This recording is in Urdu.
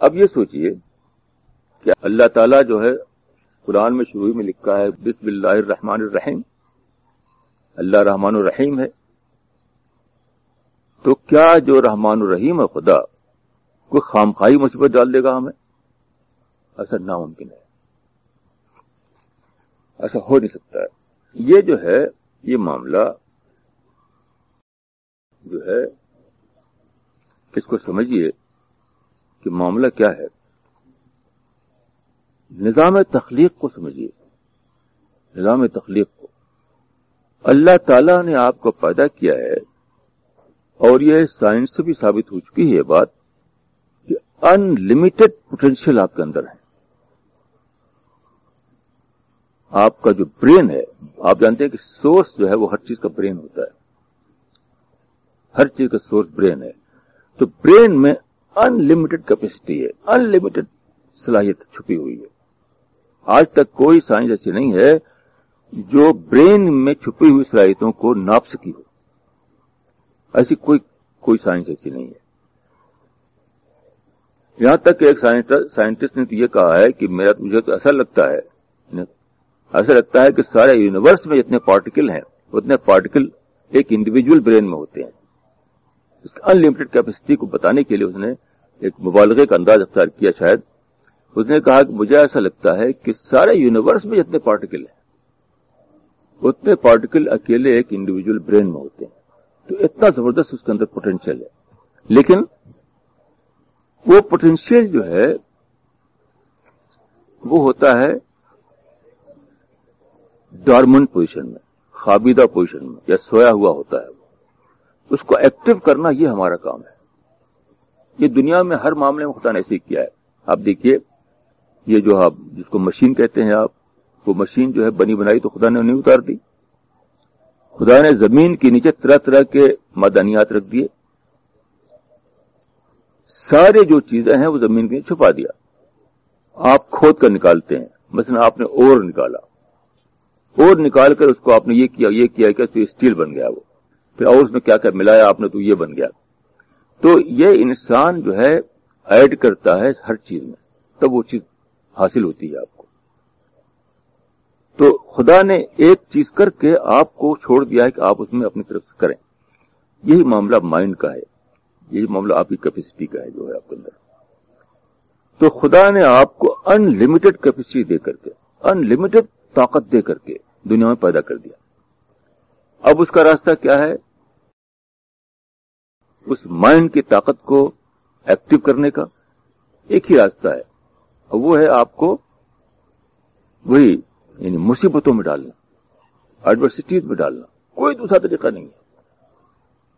اب یہ سوچئے کہ اللہ تعالیٰ جو ہے قرآن میں شروع میں لکھا ہے، بسم اللہ الرحمن الرحیم۔ اللہ رحمان الرحیم ہے۔ تو کیا جو رحمان الرحیم ہے خدا، کوئی خامخواہی مصیبت ڈال دے گا ہمیں؟ ایسا ناممکن ہے۔ ایسا ہو نہیں سکتا۔ ہے یہ جو ہے، یہ معاملہ جو ہے اس کو سمجھیے کہ معاملہ کیا ہے؟ نظام تخلیق کو سمجھیے۔ نظام تخلیق کو۔ اللہ تعالی نے آپ کو پیدا کیا ہے اور یہ سائنس سے بھی ثابت ہو چکی ہے بات کہ ان لمیٹڈ پوٹینشیل آپ کے اندر ہے۔ آپ کا جو برین ہے، آپ جانتے ہیں کہ سورس جو ہے وہ ہر چیز کا برین ہوتا ہے۔ ہر چیز کا سورس برین ہے۔ تو برین میں ان لمیٹڈ کیپیسٹی ہے ان لمیٹڈ صلاحیت چھپی ہوئی ہے۔ آج تک کوئی سائنس ایسی نہیں ہے جو برین میں چھپی ہوئی صلاحیتوں کو ناپ سکی ہو۔ ایسی کوئی کوئی سائنس ایسی نہیں ہے۔ یہاں تک کہ ایک سائنٹسٹ نے تو یہ کہا ہے کہ میرا مجھے تو ایسا لگتا ہے یعنی ایسا لگتا ہے کہ سارے یونیورس میں جتنے پارٹیکل ہیں، اتنے پارٹیکل ایک انڈیویجل برین میں ہوتے ہیں۔ اس ان لمیٹڈ کیپیسٹی کو بتانے کے لیے اس نے ایک مبالغے کا انداز اختیار کیا شاید، اس نے کہا کہ مجھے ایسا لگتا ہے کہ سارے یونیورس میں جتنے پارٹیکل ہیں، اتنے پارٹیکل اکیلے ایک انڈیویجل برین میں ہوتے ہیں۔ تو اتنا زبردست اس کے اندر پوٹینشیل ہے۔ لیکن وہ پوٹینشیل جو ہے، وہ ہوتا ہے ڈارمنٹ پوزیشن میں، خابیدہ پوزیشن میں، یا سویا ہوا ہوتا ہے وہ۔ اس کو ایکٹیو کرنا یہ ہمارا کام ہے۔ یہ دنیا میں ہر معاملے میں خدا نے ایسے کیا ہے۔ آپ دیکھیے، یہ جو آپ جس کو مشین کہتے ہیں آپ، وہ مشین جو ہے بنی بنائی تو خدا نے نہیں اتار دی۔ خدا نے زمین کے نیچے طرح طرح کے مدانیات رکھ دیے۔ سارے جو چیزیں ہیں وہ زمین کے نیچے چھپا دیا۔ آپ کھود کر نکالتے ہیں۔ مثلا آپ نے اور نکالا۔ اور نکال کر اس کو آپ نے یہ کیا یہ کیا کہ اسٹیل بن گیا وہ۔ پھر اور اس میں کیا کیا ملایا؟ آپ نے تو یہ بن گیا۔ تو یہ انسان جو ہے ایڈ کرتا ہے ہر چیز میں، تب وہ چیز حاصل ہوتی ہے آپ کو۔ تو خدا نے ایک چیز کر کے آپ کو چھوڑ دیا ہے کہ آپ اس میں اپنی طرف سے کریں۔ یہی معاملہ مائنڈ کا ہے۔ یہی معاملہ آپ کی کیپیسٹی کا ہے جو ہے آپ کے اندر۔ تو خدا نے آپ کو ان لمیٹڈ کیپیسٹی دے کر کے ان لمیٹڈ طاقت دے کر کے دنیا میں پیدا کر دیا۔ اب اس کا راستہ کیا ہے؟ اس مائنڈ کی طاقت کو ایکٹیو کرنے کا ایک ہی راستہ ہے۔ وہ ہے آپ کو وہی یعنی مصیبتوں میں ڈالنا، ایڈورسٹیز میں ڈالنا، کوئی دوسرا طریقہ نہیں ہے۔